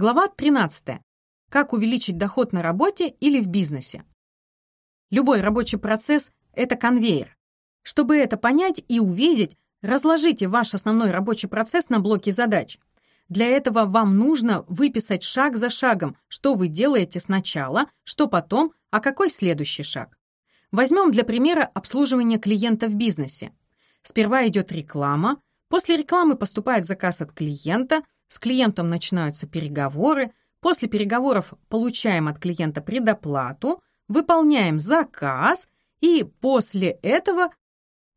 Глава 13. Как увеличить доход на работе или в бизнесе. Любой рабочий процесс – это конвейер. Чтобы это понять и увидеть, разложите ваш основной рабочий процесс на блоки задач. Для этого вам нужно выписать шаг за шагом, что вы делаете сначала, что потом, а какой следующий шаг. Возьмем для примера обслуживание клиента в бизнесе. Сперва идет реклама, после рекламы поступает заказ от клиента – с клиентом начинаются переговоры, после переговоров получаем от клиента предоплату, выполняем заказ и после этого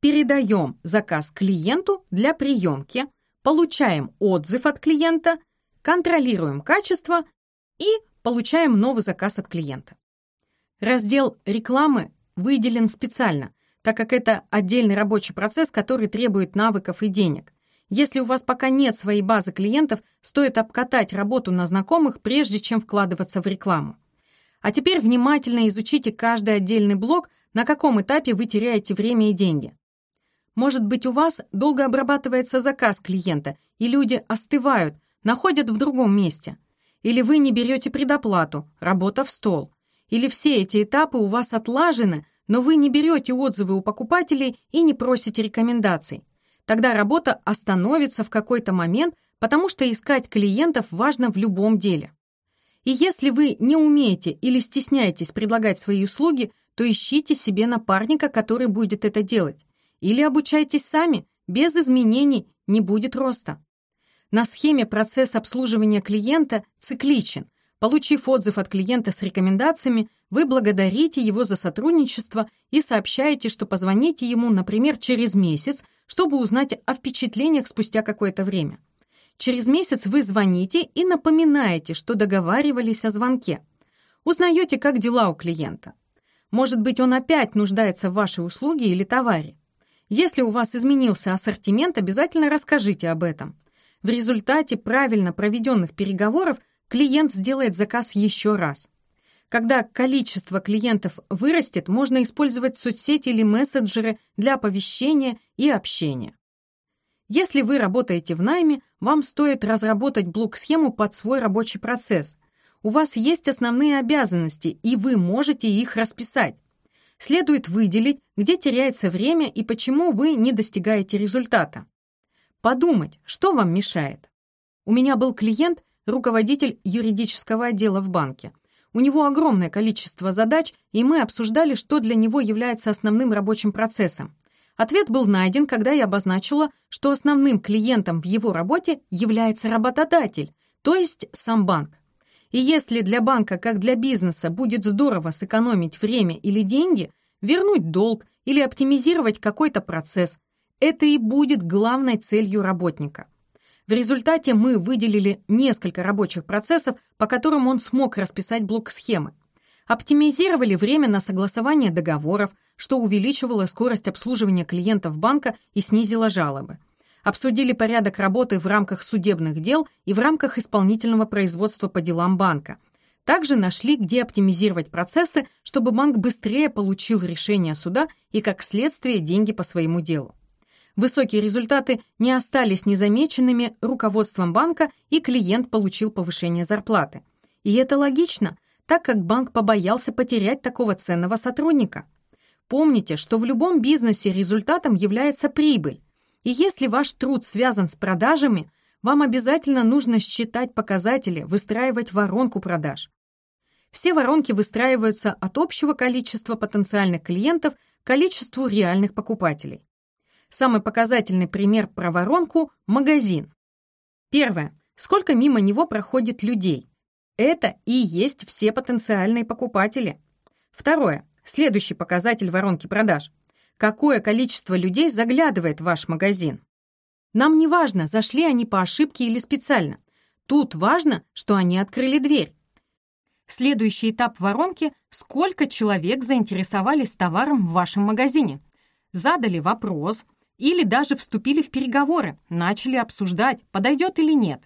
передаем заказ клиенту для приемки, получаем отзыв от клиента, контролируем качество и получаем новый заказ от клиента. Раздел рекламы выделен специально, так как это отдельный рабочий процесс, который требует навыков и денег. Если у вас пока нет своей базы клиентов, стоит обкатать работу на знакомых, прежде чем вкладываться в рекламу. А теперь внимательно изучите каждый отдельный блок, на каком этапе вы теряете время и деньги. Может быть, у вас долго обрабатывается заказ клиента, и люди остывают, находят в другом месте. Или вы не берете предоплату, работа в стол. Или все эти этапы у вас отлажены, но вы не берете отзывы у покупателей и не просите рекомендаций. Тогда работа остановится в какой-то момент, потому что искать клиентов важно в любом деле. И если вы не умеете или стесняетесь предлагать свои услуги, то ищите себе напарника, который будет это делать. Или обучайтесь сами, без изменений не будет роста. На схеме процесс обслуживания клиента цикличен. Получив отзыв от клиента с рекомендациями, вы благодарите его за сотрудничество и сообщаете, что позвоните ему, например, через месяц, чтобы узнать о впечатлениях спустя какое-то время. Через месяц вы звоните и напоминаете, что договаривались о звонке. Узнаете, как дела у клиента. Может быть, он опять нуждается в вашей услуге или товаре. Если у вас изменился ассортимент, обязательно расскажите об этом. В результате правильно проведенных переговоров клиент сделает заказ еще раз. Когда количество клиентов вырастет, можно использовать соцсети или мессенджеры для оповещения и общения. Если вы работаете в найме, вам стоит разработать блок-схему под свой рабочий процесс. У вас есть основные обязанности, и вы можете их расписать. Следует выделить, где теряется время и почему вы не достигаете результата. Подумать, что вам мешает. У меня был клиент, руководитель юридического отдела в банке. У него огромное количество задач, и мы обсуждали, что для него является основным рабочим процессом. Ответ был найден, когда я обозначила, что основным клиентом в его работе является работодатель, то есть сам банк. И если для банка, как для бизнеса, будет здорово сэкономить время или деньги, вернуть долг или оптимизировать какой-то процесс, это и будет главной целью работника. В результате мы выделили несколько рабочих процессов, по которым он смог расписать блок схемы. Оптимизировали время на согласование договоров, что увеличивало скорость обслуживания клиентов банка и снизило жалобы. Обсудили порядок работы в рамках судебных дел и в рамках исполнительного производства по делам банка. Также нашли, где оптимизировать процессы, чтобы банк быстрее получил решение суда и, как следствие, деньги по своему делу. Высокие результаты не остались незамеченными руководством банка, и клиент получил повышение зарплаты. И это логично, так как банк побоялся потерять такого ценного сотрудника. Помните, что в любом бизнесе результатом является прибыль. И если ваш труд связан с продажами, вам обязательно нужно считать показатели, выстраивать воронку продаж. Все воронки выстраиваются от общего количества потенциальных клиентов к количеству реальных покупателей. Самый показательный пример про воронку – магазин. Первое. Сколько мимо него проходит людей? Это и есть все потенциальные покупатели. Второе. Следующий показатель воронки продаж. Какое количество людей заглядывает в ваш магазин? Нам не важно, зашли они по ошибке или специально. Тут важно, что они открыли дверь. Следующий этап воронки – сколько человек заинтересовались товаром в вашем магазине. Задали вопрос, или даже вступили в переговоры, начали обсуждать, подойдет или нет.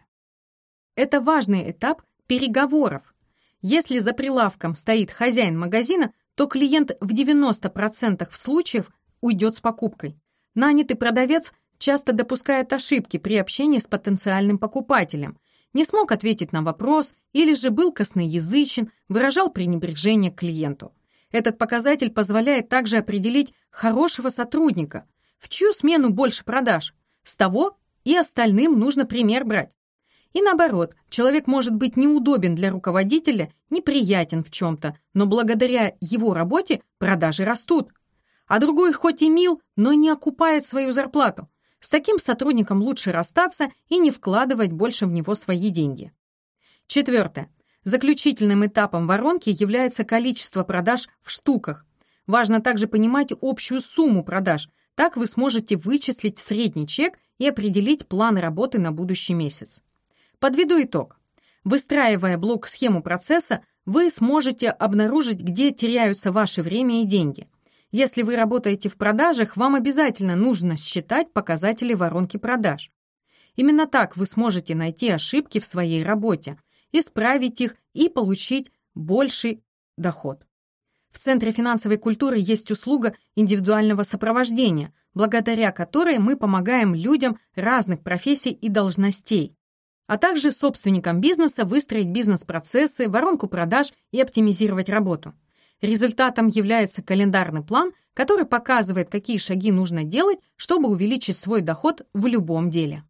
Это важный этап переговоров. Если за прилавком стоит хозяин магазина, то клиент в 90% случаев уйдет с покупкой. Нанятый продавец часто допускает ошибки при общении с потенциальным покупателем. не смог ответить на вопрос или же был косноязычен, выражал пренебрежение к клиенту. Этот показатель позволяет также определить хорошего сотрудника, в чью смену больше продаж. С того и остальным нужно пример брать. И наоборот, человек может быть неудобен для руководителя, неприятен в чем-то, но благодаря его работе продажи растут. А другой хоть и мил, но не окупает свою зарплату. С таким сотрудником лучше расстаться и не вкладывать больше в него свои деньги. Четвертое. Заключительным этапом воронки является количество продаж в штуках. Важно также понимать общую сумму продаж. Так вы сможете вычислить средний чек и определить план работы на будущий месяц. Подведу итог. Выстраивая блок-схему процесса, вы сможете обнаружить, где теряются ваше время и деньги. Если вы работаете в продажах, вам обязательно нужно считать показатели воронки продаж. Именно так вы сможете найти ошибки в своей работе, исправить их и получить больший доход. В Центре финансовой культуры есть услуга индивидуального сопровождения, благодаря которой мы помогаем людям разных профессий и должностей а также собственникам бизнеса выстроить бизнес-процессы, воронку продаж и оптимизировать работу. Результатом является календарный план, который показывает, какие шаги нужно делать, чтобы увеличить свой доход в любом деле.